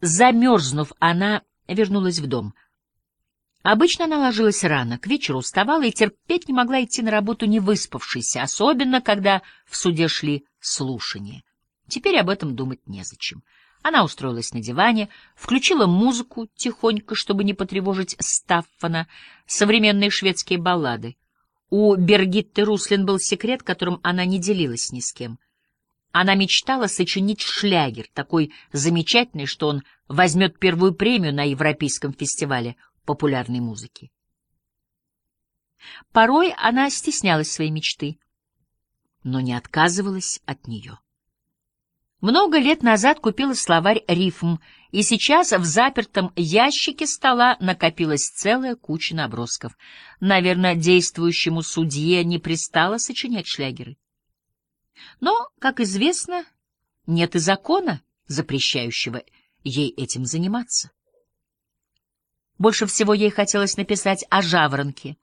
Замерзнув, она вернулась в дом. Обычно она ложилась рано, к вечеру уставала и терпеть не могла идти на работу не выспавшейся, особенно когда в суде шли слушания. Теперь об этом думать незачем. Она устроилась на диване, включила музыку тихонько, чтобы не потревожить Стаффана, современные шведские баллады. У Бергитты Руслин был секрет, которым она не делилась ни с кем. Она мечтала сочинить шлягер, такой замечательный, что он возьмет первую премию на Европейском фестивале популярной музыки. Порой она стеснялась своей мечты, но не отказывалась от нее. Много лет назад купила словарь рифм, и сейчас в запертом ящике стола накопилась целая куча набросков. Наверное, действующему судье не пристало сочинять шлягеры. Но, как известно, нет и закона, запрещающего ей этим заниматься. Больше всего ей хотелось написать о жаворонке,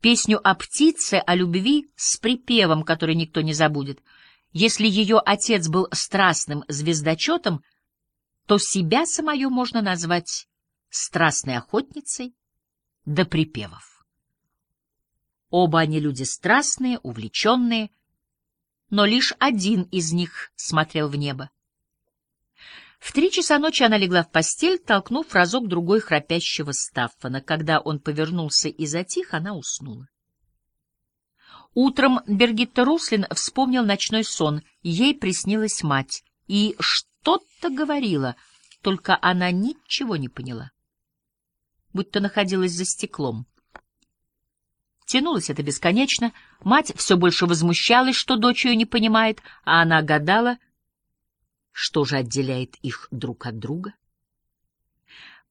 песню о птице, о любви с припевом, который никто не забудет — если ее отец был страстным звездочетом, то себя самое можно назвать страстной охотницей до припевов. Оба они люди страстные, увлеченные, но лишь один из них смотрел в небо. В три часа ночи она легла в постель, толкнув разок-другой храпящего Стаффана. Когда он повернулся и затих, она уснула. Утром Бергитта Руслин вспомнил ночной сон. Ей приснилась мать. И что-то говорила, только она ничего не поняла. Будто находилась за стеклом. Тянулось это бесконечно. Мать все больше возмущалась, что дочь ее не понимает, а она гадала, что же отделяет их друг от друга.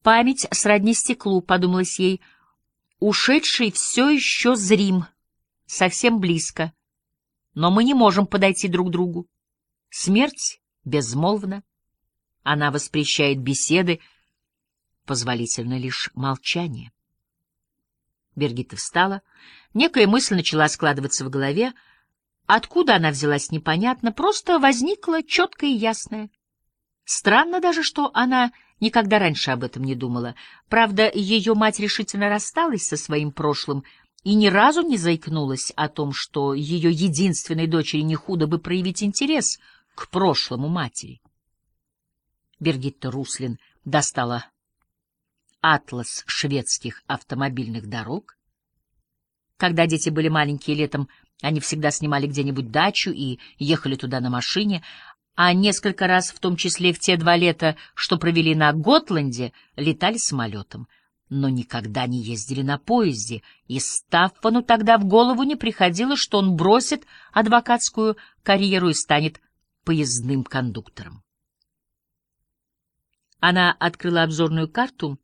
Память сродни стеклу, подумалось ей, ушедший все еще зрим — совсем близко, но мы не можем подойти друг к другу. Смерть безмолвна, она воспрещает беседы, позволительно лишь молчание. Бергита встала, некая мысль начала складываться в голове, Откуда она взялась, непонятно, просто возникла четкая и ясная. Странно даже, что она никогда раньше об этом не думала. Правда, ее мать решительно рассталась со своим прошлым, и ни разу не заикнулась о том, что ее единственной дочери не худо бы проявить интерес к прошлому матери. Бергитта Руслин достала атлас шведских автомобильных дорог. Когда дети были маленькие летом, они всегда снимали где-нибудь дачу и ехали туда на машине, а несколько раз, в том числе в те два лета, что провели на Готланде, летали самолетом — но никогда не ездили на поезде, и Стаффану тогда в голову не приходило, что он бросит адвокатскую карьеру и станет поездным кондуктором. Она открыла обзорную карту.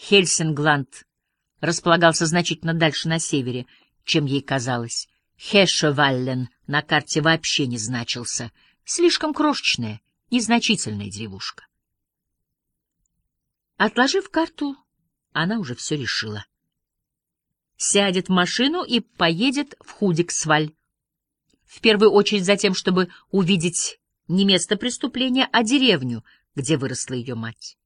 Хельсингланд располагался значительно дальше на севере, чем ей казалось. Хешеваллен на карте вообще не значился. Слишком крошечная, незначительная деревушка. Отложив карту, она уже все решила. Сядет в машину и поедет в Худиксваль. В первую очередь за тем, чтобы увидеть не место преступления, а деревню, где выросла ее мать.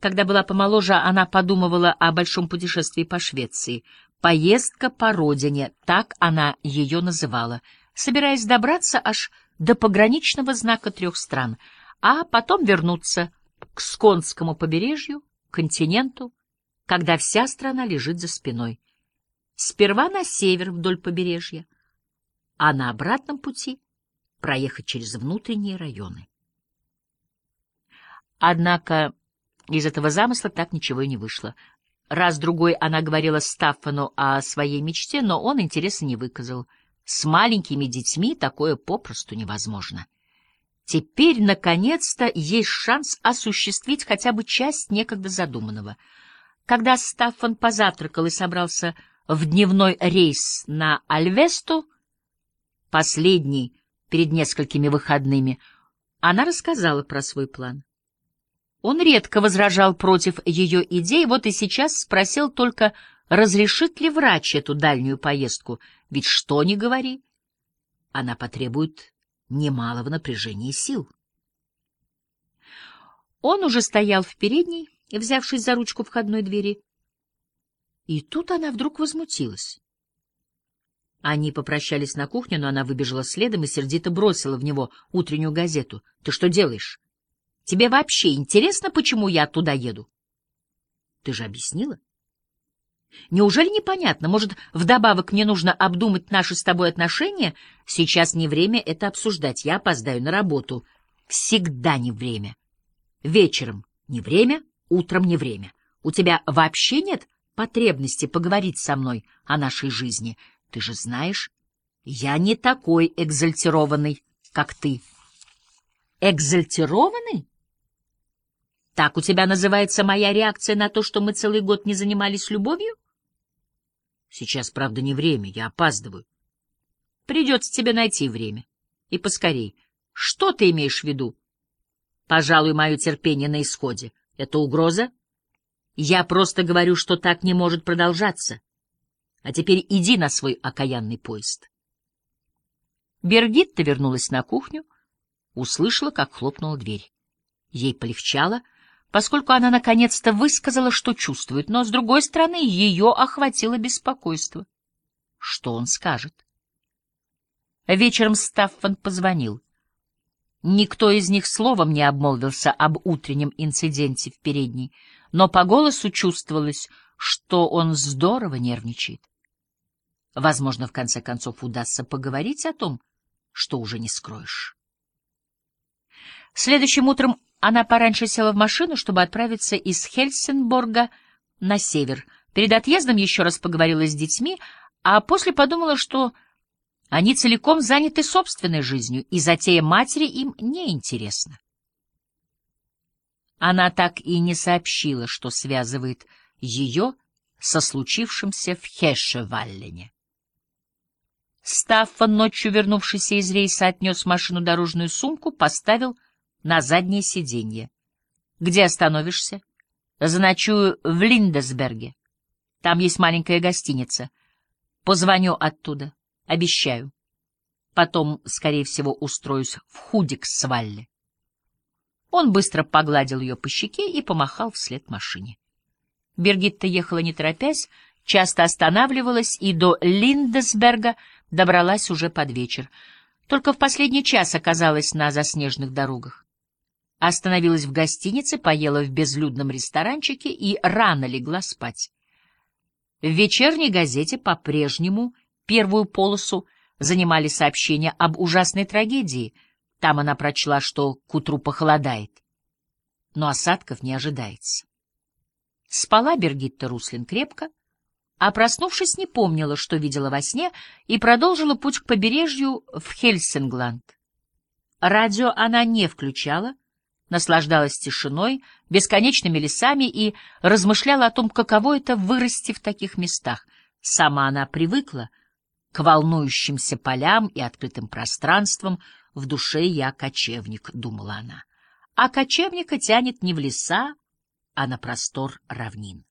Когда была помоложе, она подумывала о большом путешествии по Швеции. Поездка по родине, так она ее называла, собираясь добраться аж до пограничного знака трех стран, а потом вернуться к Сконскому побережью, континенту, когда вся страна лежит за спиной. Сперва на север вдоль побережья, а на обратном пути проехать через внутренние районы. Однако из этого замысла так ничего и не вышло. Раз-другой она говорила Стаффану о своей мечте, но он интереса не выказал. С маленькими детьми такое попросту невозможно. Теперь, наконец-то, есть шанс осуществить хотя бы часть некогда задуманного. Когда Стаффан позавтракал и собрался в дневной рейс на Альвесту, последний перед несколькими выходными, она рассказала про свой план. Он редко возражал против ее идей, вот и сейчас спросил только, разрешит ли врач эту дальнюю поездку, ведь что ни говори, она потребует немалого напряжения сил. Он уже стоял в передней, взявшись за ручку входной двери, и тут она вдруг возмутилась. Они попрощались на кухне, но она выбежала следом и сердито бросила в него утреннюю газету. — Ты что делаешь? Тебе вообще интересно, почему я туда еду? — Ты же объяснила? Неужели непонятно? Может, вдобавок мне нужно обдумать наши с тобой отношения? Сейчас не время это обсуждать. Я опоздаю на работу. Всегда не время. Вечером не время, утром не время. У тебя вообще нет потребности поговорить со мной о нашей жизни? Ты же знаешь, я не такой экзальтированный, как ты. Экзальтированный? Так у тебя называется моя реакция на то, что мы целый год не занимались любовью? Сейчас, правда, не время, я опаздываю. Придется тебе найти время. И поскорей. Что ты имеешь в виду? Пожалуй, мое терпение на исходе. Это угроза? Я просто говорю, что так не может продолжаться. А теперь иди на свой окаянный поезд. Бергитта вернулась на кухню, услышала, как хлопнула дверь. Ей полегчало, поскольку она наконец-то высказала, что чувствует, но, с другой стороны, ее охватило беспокойство. Что он скажет? Вечером Стаффан позвонил. Никто из них словом не обмолвился об утреннем инциденте в передней, но по голосу чувствовалось, что он здорово нервничает. Возможно, в конце концов удастся поговорить о том, что уже не скроешь. Следующим утром она пораньше села в машину, чтобы отправиться из Хельсинборга на север. Перед отъездом еще раз поговорила с детьми, а после подумала, что они целиком заняты собственной жизнью, и затея матери им не интересна. Она так и не сообщила, что связывает ее со случившимся в Хешеваллене. Стаффа, ночью вернувшийся из рейса, отнес машину дорожную сумку, поставил на заднее сиденье. — Где остановишься? — Заночую в Линдесберге. Там есть маленькая гостиница. Позвоню оттуда. Обещаю. Потом, скорее всего, устроюсь в Худиксвалле. Он быстро погладил ее по щеке и помахал вслед машине. Бергитта ехала не торопясь, часто останавливалась и до Линдесберга добралась уже под вечер. Только в последний час оказалась на заснеженных дорогах. Остановилась в гостинице, поела в безлюдном ресторанчике и рано легла спать. В вечерней газете по-прежнему первую полосу занимали сообщения об ужасной трагедии. Там она прочла, что к утру похолодает. Но осадков не ожидается. Спала Бергитта Руслин крепко, а проснувшись, не помнила, что видела во сне, и продолжила путь к побережью в Хельсингланд. Радио она не включала, наслаждалась тишиной, бесконечными лесами и размышляла о том, каково это вырасти в таких местах. Сама она привыкла к волнующимся полям и открытым пространствам. В душе я кочевник, — думала она. А кочевника тянет не в леса, а на простор равнин.